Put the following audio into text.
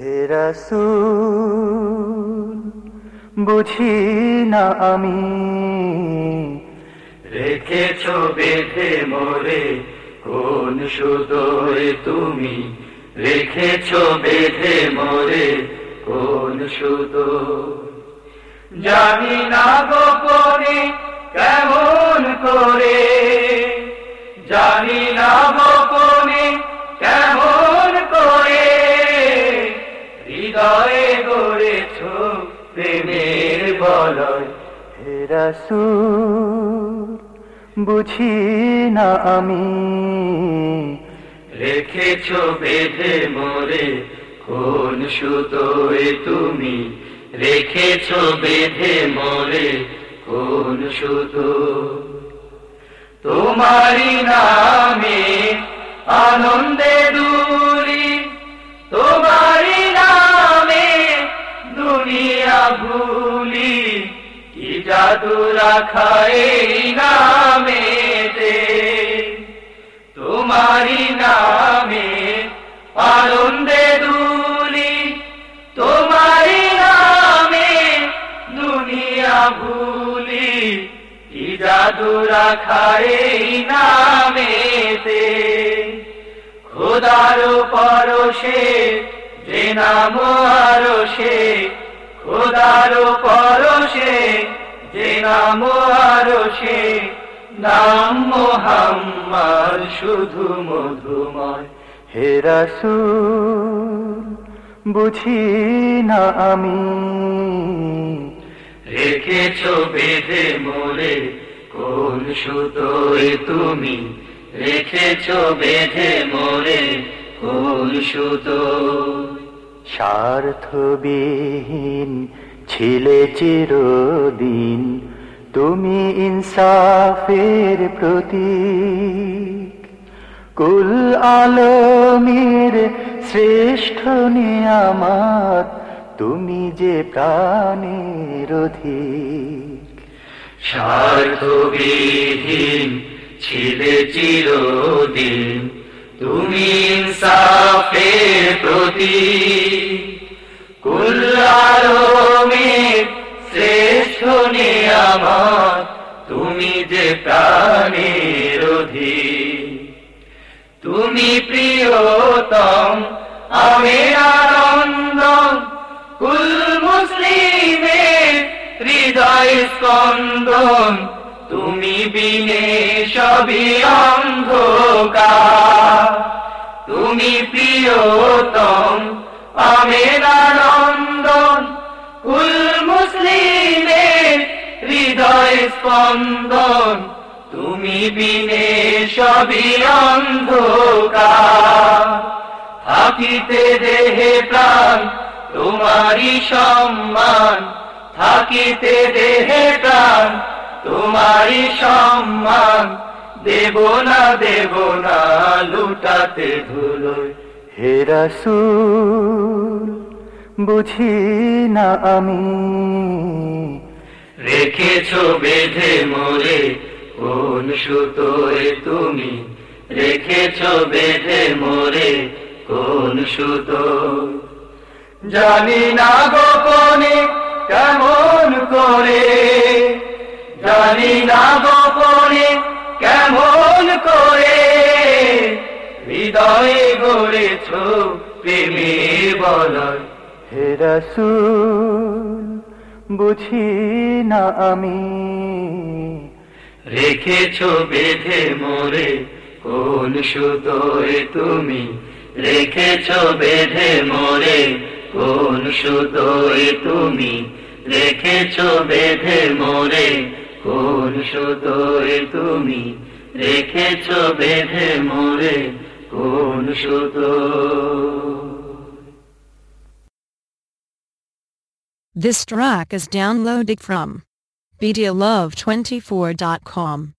হে রাসূল, বুঝি না আমি? রেখেছ বেঁধে মোরে, কোন সুদোয় তুমি? রেখেছ বেঁধে মোরে, কোন সুদো জানি না গোপনে কেমন করে, জানি প্রেমের বলয়। হে রাসূল বুঝি না আমি? রেখেছ বেঁধে মোরে কোন সুতোয় তুমি? রেখেছ বেঁধে মোরে কোন সুতো? তোমারি নামে আনন্দে দুরি এই নামেতে তোমারি নামে আনন্দে দুলি তোমারি নামে দুনিয়া ভুলি, কি জাদু রাখা এই নামেতে খোদার পরশে যে নাম আরও সে খোদার পরশে নাম আরও সে নাম মোহাম্মদ, শুধু মধুময়। হে রাসূল, বুঝি না আমি? রেখেছ বেঁধে মোরে কোন সুতোয় তুমি? রেখেছ বেঁধে মোরে কোন সুতো স্বার্থবিহীন ছিলে চিরদিন, তুমি ইনসাফের প্রতি কুল আলমীর শ্রেষ্ঠ নিয়ামত, তুমি যে প্রাণের অধিক। স্বার্থবিহীন ছিলে চিরদিন, তুমি ইনসাফের প্রতি নিয়ামত তুমি যে প্রাণের তুমি প্রিয়তম আমের আনন্দ। কুল মুসলিমের হৃদয় স্কন্দন তুমি বিনে সবই অন্ধকার। তুমি প্রিয়তম আমের স্পন্দন, তুমি বিনে সবই অন্ধকার। থাকিতে দেহে প্রাণ তোমারি সম্মান। থাকিতে দেহে প্রাণ তোমারি সম্মান। দেব না দেব না, লুটাতে ধুলোয় হে রাসূল, বুঝি না আমি রেখেছ বেঁধে মোরে, কোন সুতোয় তুমি? রেখেছ বেঁধে মোরে, কোন সুতো জানি না গোপনে কেমন করে, জানি না গোপনে কেমন করে, হৃদয়ে গড়েছ প্রেমে বলয়। হে রাসূল বুঝি না আমি। রেখেছ বেঁধে মোরে, কোন সুতোয় তুমি? রেখেছ বেঁধে মোরে, কোন সুতোয় তুমি? রেখেছ বেঁধে মোরে, কোন সুতোয় তুমি? রেখেছ বেঁধে মোরে, কোন সুতো? This track is downloaded from BDLove24.com.